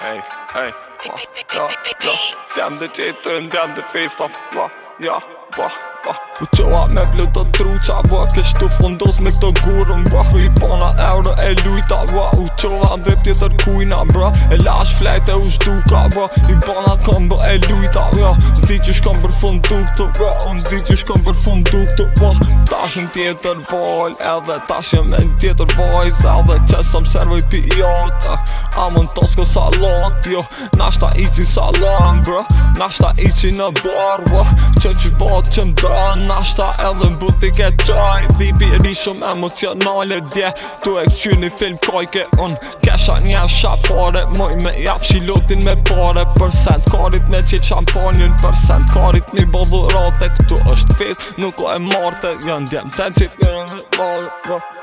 Hey, hey P-P-P-P-P-P-P-P-P Të jende qetën, të jende fejstëm Mua, ja, mua, mua U tjoa me bluta tru qa Bërkishtu fundos, mik të gurëm Bërkuj i pona kina bro E lash flejt u shduka bro I bona kom bë e lujta bro Zdi që shkom për fund duk të bro zdi që shkom për fund duk të bro po. Ta tjetër vol Edhe ta shëm e në tjetër vojz Edhe që së më servoj pi i A jo. në tosko sa lot Nash ta i qi sa lang bro Nash i qi në bar bro Që që më dë Nashta edhe në butik e qaj Dhipi ri shumë emocionale dje Tu e këqy një film kajke unë Kesha një asha pare Moj me jaf shilutin me pare Për sent karit me qitë shampanjën Për sent karit një bodhurate Këtu është fis nuk o e marte Jënë djemë të qitë një rëndhë